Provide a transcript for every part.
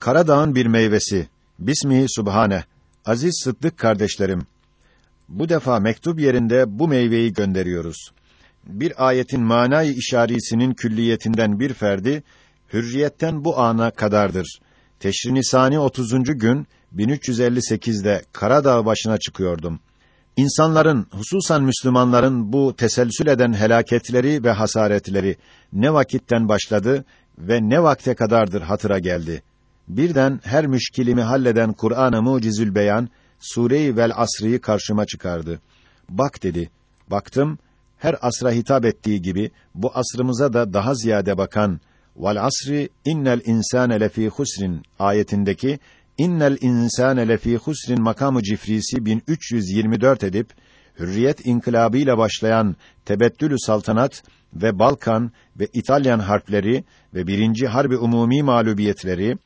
Karadağ'ın bir meyvesi. Bismihi Subhane. Aziz Sıddık kardeşlerim. Bu defa mektup yerinde bu meyveyi gönderiyoruz. Bir ayetin manayı işarisinin külliyetinden bir ferdi hürriyetten bu ana kadardır. Teşrin Sani 30. gün 1358'de Karadağ başına çıkıyordum. İnsanların, hususan Müslümanların bu teselsül eden helaketleri ve hasaretleri ne vakitten başladı ve ne vakte kadardır hatıra geldi. Birden her müşkilimi halleden Kur'an-ı Mucizül Beyan Sure-i Vel Asr'ı karşıma çıkardı. Bak dedi. Baktım, her asra hitap ettiği gibi bu asrımıza da daha ziyade bakan Vel asri innel insane lefî husrin ayetindeki innel insane lefî husrin makamı cifrisi 1324 edip Hürriyet inkılabıyla başlayan Tebettülü Saltanat ve Balkan ve İtalyan harpleri ve birinci harbi umumi mağlubiyetleri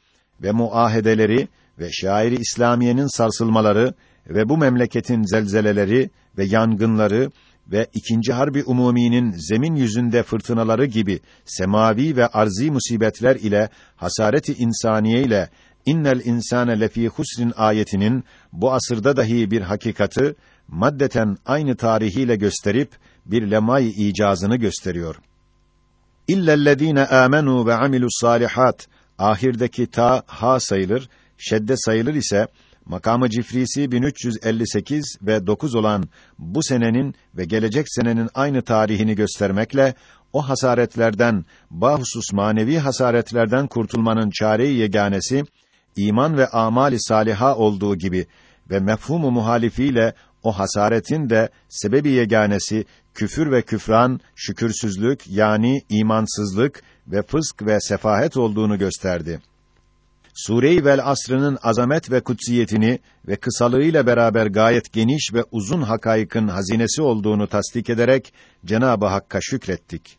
ve muahedeleri ve şairi İslamiyenin sarsılmaları ve bu memleketin zelzeleleri ve yangınları ve ikinci harbi umuminin zemin yüzünde fırtınaları gibi semavi ve arzi musibetler ile hasareti insaniye ile innel insane lefî husrin ayetinin bu asırda dahi bir hakikati maddeten aynı tarihiyle gösterip bir lemay icazını gösteriyor. İllellezîne âmenû ve amilus salihat ahirdeki ta ha sayılır, şedde sayılır ise makamı cifrisi 1358 ve 9 olan bu senenin ve gelecek senenin aynı tarihini göstermekle o hasaretlerden, bahusus manevi hasaretlerden kurtulmanın çare-i yeganesi iman ve amali saliha olduğu gibi ve mefhumu muhalifiyle o hasaretin de sebebi yeganesi küfür ve küfran, şükürsüzlük yani imansızlık ve fısk ve sefahet olduğunu gösterdi. Sure-i Vel Asr'ının azamet ve kutsiyetini ve kısalığıyla beraber gayet geniş ve uzun hakaykın hazinesi olduğunu tasdik ederek Cenab-ı Hakk'a şükrettik.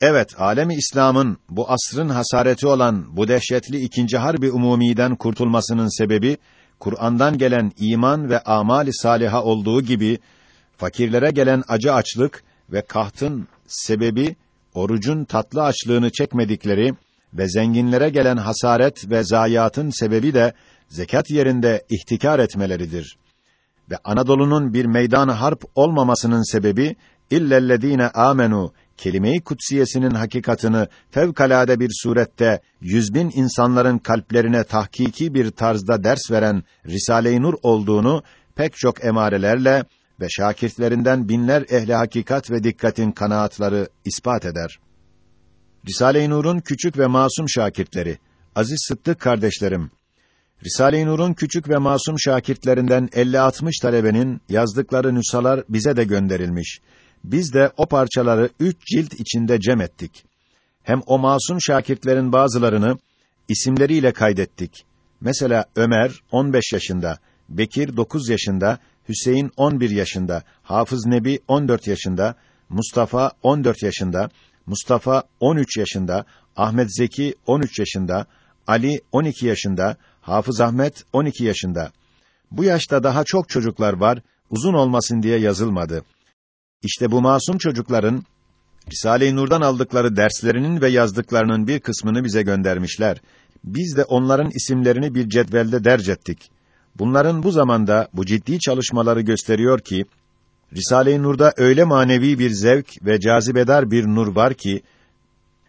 Evet, alemi İslam'ın bu asrın hasareti olan bu dehşetli ikinci harbi umumiden kurtulmasının sebebi Kur'an'dan gelen iman ve amali saliha olduğu gibi fakirlere gelen acı açlık ve kahtın sebebi orucun tatlı açlığını çekmedikleri ve zenginlere gelen hasaret ve zayiatın sebebi de zekat yerinde ihtikar etmeleridir. Ve Anadolu'nun bir meydan harp olmamasının sebebi illellezine amenu kelime-i kutsiyesinin hakikatını fevkalade bir surette yüzbin insanların kalplerine tahkiki bir tarzda ders veren Risale-i Nur olduğunu pek çok emarelerle ve şakirtlerinden binler ehli hakikat ve dikkatin kanaatları ispat eder. Risale-i Nur'un küçük ve masum şakirtleri, aziz Sıddık kardeşlerim, Risale-i Nur'un küçük ve masum şakirtlerinden 50-60 talebenin yazdıkları nüshalar bize de gönderilmiş. Biz de o parçaları üç cilt içinde cem ettik. Hem o masum şakirtlerin bazılarını isimleriyle kaydettik. Mesela Ömer 15 yaşında, Bekir 9 yaşında, Hüseyin 11 yaşında, Hafız Nebi 14 yaşında, Mustafa 14 yaşında, Mustafa 13 yaşında, Ahmet Zeki 13 yaşında, Ali 12 yaşında, Hafız Ahmet 12 yaşında. Bu yaşta daha çok çocuklar var, uzun olmasın diye yazılmadı. İşte bu masum çocukların Risale-i Nur'dan aldıkları derslerinin ve yazdıklarının bir kısmını bize göndermişler. Biz de onların isimlerini bir cetvelde derc ettik. Bunların bu zamanda bu ciddi çalışmaları gösteriyor ki Risale-i Nur'da öyle manevi bir zevk ve cazibedar bir nur var ki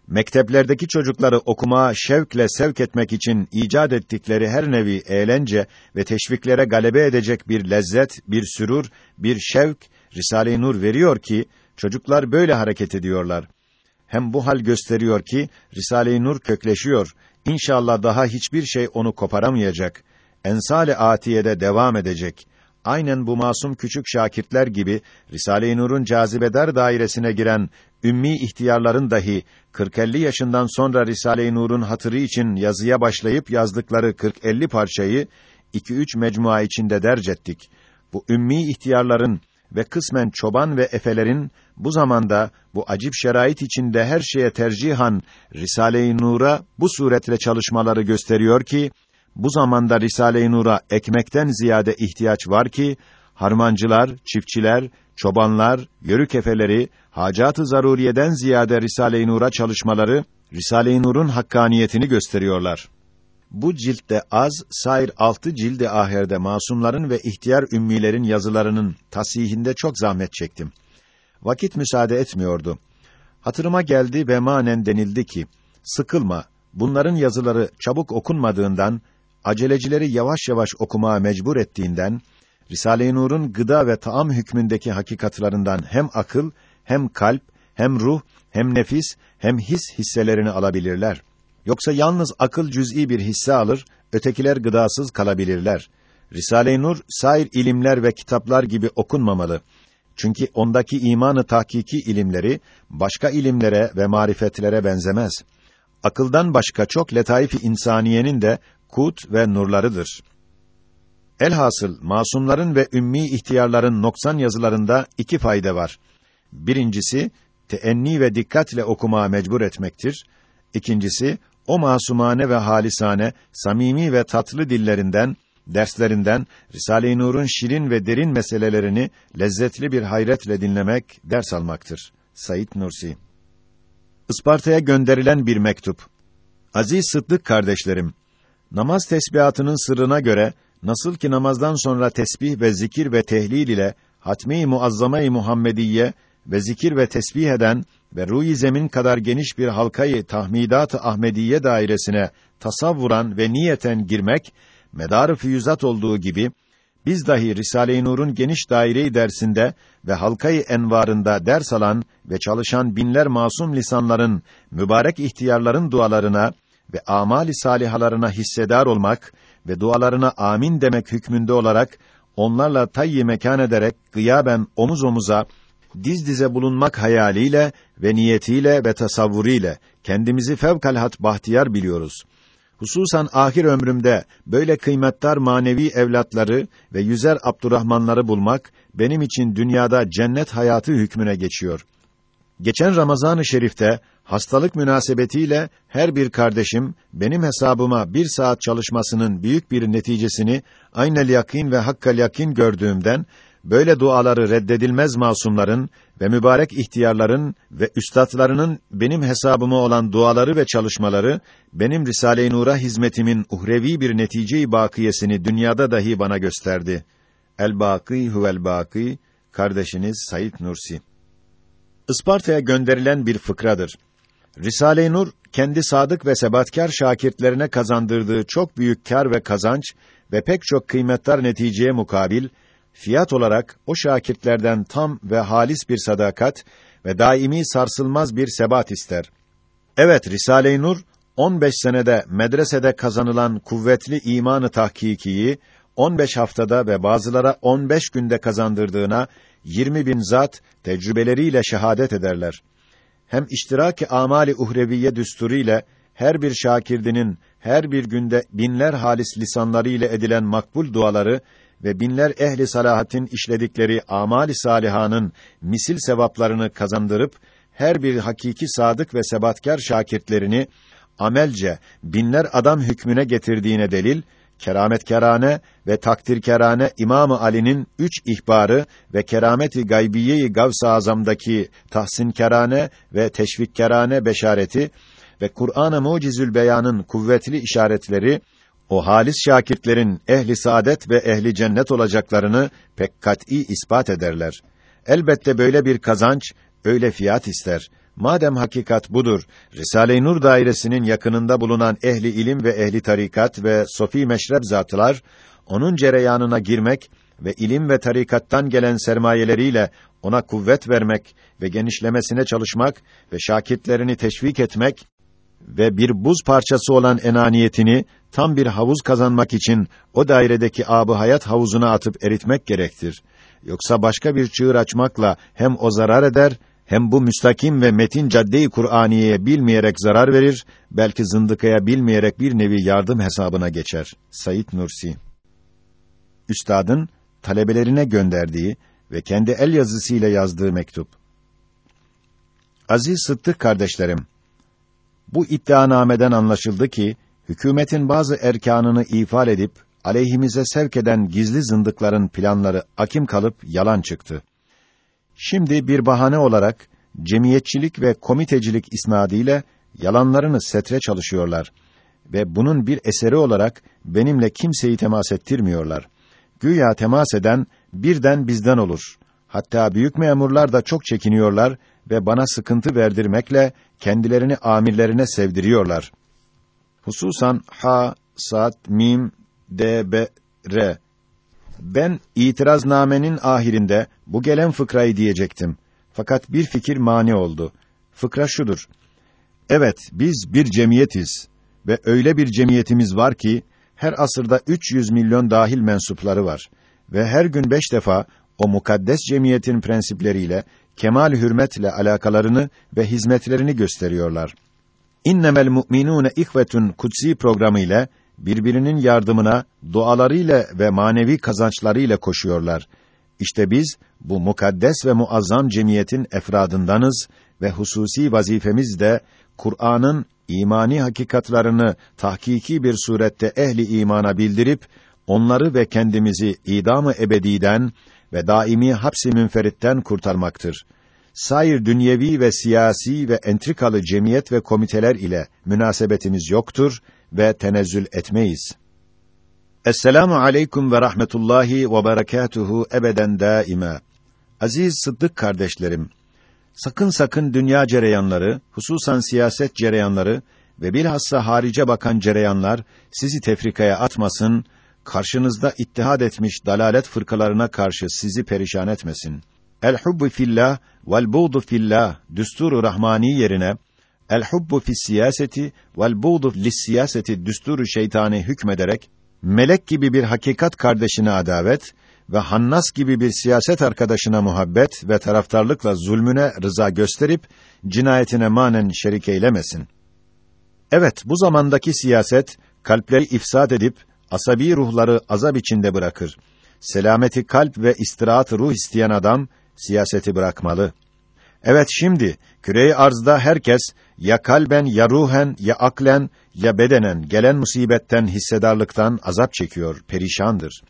mekteplerdeki çocukları okumaya şevkle sevk etmek için icat ettikleri her nevi eğlence ve teşviklere galebe edecek bir lezzet, bir sürur, bir şevk Risale-i Nur veriyor ki çocuklar böyle hareket ediyorlar. Hem bu hal gösteriyor ki Risale-i Nur kökleşiyor. İnşallah daha hiçbir şey onu koparamayacak. Ensale atiyede devam edecek. Aynen bu masum küçük şakirtler gibi Risale-i Nur'un cazibedar dairesine giren ümmi ihtiyarların dahi 40-50 yaşından sonra Risale-i Nur'un hatırı için yazıya başlayıp yazdıkları 40-50 parçayı 2-3 mecmua içinde derc ettik. Bu ümmi ihtiyarların ve kısmen çoban ve efelerin bu zamanda bu acip şerait içinde her şeye tercihan Risale-i Nur'a bu suretle çalışmaları gösteriyor ki bu zamanda Risale-i Nur'a ekmekten ziyade ihtiyaç var ki harmancılar, çiftçiler, çobanlar, yörük efeleri hacat-ı zaruriyeden ziyade Risale-i Nur'a çalışmaları Risale-i Nur'un hakkaniyetini gösteriyorlar. bu ciltte az, sair altı cildi aherde masumların ve ihtiyar ümmilerin yazılarının tasihinde çok zahmet çektim. Vakit müsaade etmiyordu. Hatırıma geldi ve manen denildi ki, sıkılma, bunların yazıları çabuk okunmadığından, acelecileri yavaş yavaş okumaya mecbur ettiğinden, Risale-i Nur'un gıda ve taam hükmündeki hakikatlarından hem akıl, hem kalp, hem ruh, hem nefis, hem his hisselerini alabilirler. Yoksa yalnız akıl cüz'i bir hisse alır, ötekiler gıdasız kalabilirler. Risale-i Nur, sair ilimler ve kitaplar gibi okunmamalı. Çünkü ondaki imanı tahkiki ilimleri, başka ilimlere ve marifetlere benzemez. Akıldan başka çok letaif-i insaniyenin de kut ve nurlarıdır. Elhasıl masumların ve ümmi ihtiyarların noksan yazılarında iki fayda var. Birincisi teenni ve dikkatle okumaya mecbur etmektir. İkincisi o masumane ve halisane, samimi ve tatlı dillerinden, derslerinden Risale-i Nur'un şirin ve derin meselelerini lezzetli bir hayretle dinlemek, ders almaktır. Said Nursi Isparta'ya gönderilen bir mektup. Aziz Sıddık kardeşlerim, namaz tesbihatının sırrına göre nasıl ki namazdan sonra tesbih ve zikir ve tehlil ile hatmi muazzama-i Muhammediye ve zikir ve tesbih eden ve ruh zemin kadar geniş bir halkayı tahmidat-ı Ahmediye dairesine tasavvuran ve niyeten girmek medar-ı füyüzat olduğu gibi biz dahi Risale-i Nur'un geniş daire dersinde ve halkayı envarında ders alan ve çalışan binler masum lisanların mübarek ihtiyarların dualarına ve amali salihalarına hissedar olmak ve dualarına amin demek hükmünde olarak onlarla tayyi mekan ederek gıyaben omuz omuza diz dize bulunmak hayaliyle ve niyetiyle ve tasavvuriyle kendimizi fevkalhat bahtiyar biliyoruz. Hususan ahir ömrümde böyle kıymetdar manevi evlatları ve yüzer Abdurrahmanları bulmak benim için dünyada cennet hayatı hükmüne geçiyor. Geçen Ramazan-ı Şerif'te hastalık münasebetiyle her bir kardeşim benim hesabıma bir saat çalışmasının büyük bir neticesini aynel yakin ve hakkal yakin gördüğümden böyle duaları reddedilmez masumların ve mübarek ihtiyarların ve üstadlarının benim hesabıma olan duaları ve çalışmaları benim Risale-i Nur'a hizmetimin uhrevi bir netice-i bakiyesini dünyada dahi bana gösterdi. El-Baki huvel Baki kardeşiniz Said Nursi. Isparta'ya gönderilen bir fıkradır. Risale-i Nur kendi sadık ve sebatkar şakirtlerine kazandırdığı çok büyük kar ve kazanç ve pek çok kıymetli neticeye mukabil fiyat olarak o şakirtlerden tam ve halis bir sadakat ve daimi sarsılmaz bir sebat ister. Evet, Risale-i Nur 15 senede medresede kazanılan kuvvetli imanı tahkikiyi 15 haftada ve bazılara 15 günde kazandırdığına 20 bin zat tecrübeleriyle şehadet ederler. Hem iştiraki amali uhreviye düsturiyle her bir şakirdinin her bir günde binler halis lisanları ile edilen makbul duaları ve binler ehli salahatin işledikleri amali salihanın misil sevaplarını kazandırıp her bir hakiki sadık ve sebatkar şakirtlerini amelce binler adam hükmüne getirdiğine delil kerametkerane ve takdirkerane İmam Ali'nin üç ihbarı ve kerameti gaybiye-i Gavs-ı Azam'daki tahsinkerane ve teşvikkerane beşareti ve Kur'an-ı Mucizül Beyan'ın kuvvetli işaretleri o halis şakirtlerin ehli saadet ve ehli cennet olacaklarını pek kat'î ispat ederler. Elbette böyle bir kazanç öyle fiyat ister. Madem hakikat budur, Risale-i Nur dairesinin yakınında bulunan ehli ilim ve ehli tarikat ve sofi meşrep zatlar onun cereyanına girmek ve ilim ve tarikattan gelen sermayeleriyle ona kuvvet vermek ve genişlemesine çalışmak ve şakitlerini teşvik etmek ve bir buz parçası olan enaniyetini tam bir havuz kazanmak için o dairedeki abı hayat havuzuna atıp eritmek gerektir. Yoksa başka bir çığır açmakla hem o zarar eder hem bu müstakim ve metin cadde-i Kur'aniye'ye bilmeyerek zarar verir, belki zındıkaya bilmeyerek bir nevi yardım hesabına geçer. Sayit Nursi Üstadın talebelerine gönderdiği ve kendi el yazısıyla yazdığı mektup. Aziz Sıddık kardeşlerim, bu iddianameden anlaşıldı ki hükümetin bazı erkanını ifal edip aleyhimize sevk eden gizli zındıkların planları akim kalıp yalan çıktı. Şimdi bir bahane olarak cemiyetçilik ve komitecilik isnadiyle yalanlarını setre çalışıyorlar ve bunun bir eseri olarak benimle kimseyi temas ettirmiyorlar. Güya temas eden birden bizden olur. Hatta büyük memurlar da çok çekiniyorlar ve bana sıkıntı verdirmekle kendilerini amirlerine sevdiriyorlar. Hususan ha, sad, mim, d, b, r. Ben itiraznamenin ahirinde bu gelen fıkrayı diyecektim. Fakat bir fikir mani oldu. Fıkra şudur. Evet, biz bir cemiyetiz ve öyle bir cemiyetimiz var ki her asırda 300 milyon dahil mensupları var ve her gün beş defa o mukaddes cemiyetin prensipleriyle kemal hürmetle alakalarını ve hizmetlerini gösteriyorlar. İnnemel mu'minûne ihvetun kutsi programı ile birbirinin yardımına dualarıyla ve manevi kazançlarıyla koşuyorlar. İşte biz bu mukaddes ve muazzam cemiyetin efradındanız ve hususi vazifemiz de Kur'an'ın imani hakikatlarını tahkiki bir surette ehli imana bildirip onları ve kendimizi idamı ebediden ve daimi hapsi münferitten kurtarmaktır. Sair dünyevi ve siyasi ve entrikalı cemiyet ve komiteler ile münasebetimiz yoktur ve tenezzül etmeyiz. Esselamu aleyküm ve rahmetullahi ve berekatuhu ebeden daima. Aziz Sıddık kardeşlerim, sakın sakın dünya cereyanları, hususan siyaset cereyanları ve bilhassa harice bakan cereyanlar sizi tefrikaya atmasın, karşınızda ittihad etmiş dalalet fırkalarına karşı sizi perişan etmesin. El hubbu fillah vel buğdu fillah düsturu rahmani yerine el hubbu fis siyaseti vel buğdu lis siyaseti düsturu şeytani hükmederek melek gibi bir hakikat kardeşine adavet ve Hannas gibi bir siyaset arkadaşına muhabbet ve taraftarlıkla zulmüne rıza gösterip cinayetine manen şerik eylemesin. Evet, bu zamandaki siyaset kalpleri ifsad edip asabi ruhları azap içinde bırakır. Selameti kalp ve istirahat ruh isteyen adam siyaseti bırakmalı. Evet şimdi küreyi arzda herkes ya kalben ya ruhen ya aklen ya bedenen gelen musibetten hissedarlıktan azap çekiyor, perişandır.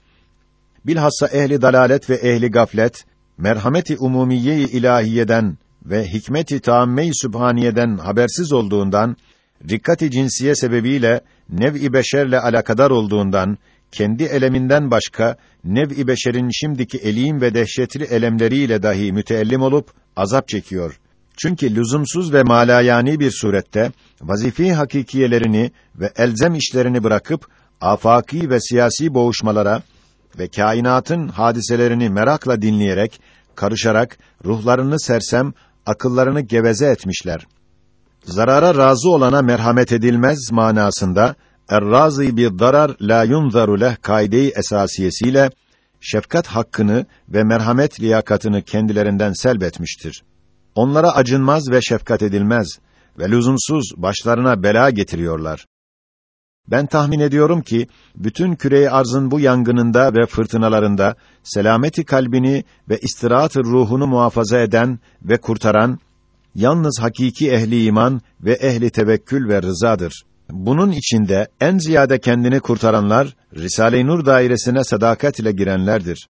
Bilhassa ehli dalalet ve ehli gaflet merhameti umumiye-i ilahiyeden ve hikmeti taamme-i sübhaniyeden habersiz olduğundan rikkati cinsiye sebebiyle nev-i beşerle alakadar olduğundan kendi eleminden başka nev-i beşerin şimdiki elim ve dehşetli elemleriyle dahi müteellim olup azap çekiyor. Çünkü lüzumsuz ve malayani bir surette vazifi hakikiyelerini ve elzem işlerini bırakıp afaki ve siyasi boğuşmalara ve kainatın hadiselerini merakla dinleyerek, karışarak ruhlarını sersem, akıllarını geveze etmişler. Zarara razı olana merhamet edilmez manasında er-razi bir darar la yunzaru leh kaide-i esasiyesiyle şefkat hakkını ve merhamet liyakatını kendilerinden selbetmiştir. Onlara acınmaz ve şefkat edilmez ve lüzumsuz başlarına bela getiriyorlar. Ben tahmin ediyorum ki bütün küre arzın bu yangınında ve fırtınalarında selameti kalbini ve istirahat ruhunu muhafaza eden ve kurtaran yalnız hakiki ehli iman ve ehli tevekkül ve rızadır. Bunun içinde en ziyade kendini kurtaranlar Risale-i Nur dairesine sadakat ile girenlerdir.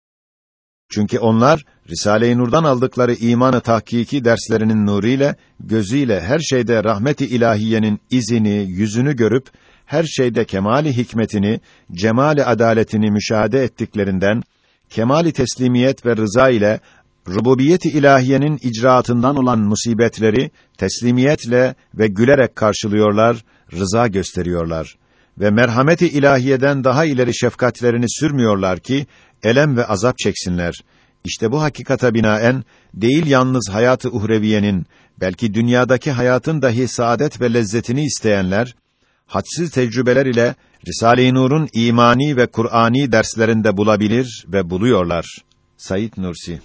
Çünkü onlar Risale-i Nur'dan aldıkları imanı tahkiki derslerinin nuruyla, gözüyle her şeyde rahmeti ilahiyenin izini, yüzünü görüp her şeyde kemali hikmetini, cemali adaletini müşahede ettiklerinden kemali teslimiyet ve rıza ile rububiyet-i ilahiyenin icraatından olan musibetleri teslimiyetle ve gülerek karşılıyorlar, rıza gösteriyorlar ve merhameti ilahiyeden daha ileri şefkatlerini sürmüyorlar ki elem ve azap çeksinler. İşte bu hakikata binaen değil yalnız hayatı uhreviyenin belki dünyadaki hayatın dahi saadet ve lezzetini isteyenler hadsiz tecrübeler ile Risale-i Nur'un imani ve Kur'ani derslerinde bulabilir ve buluyorlar. Sayit Nursi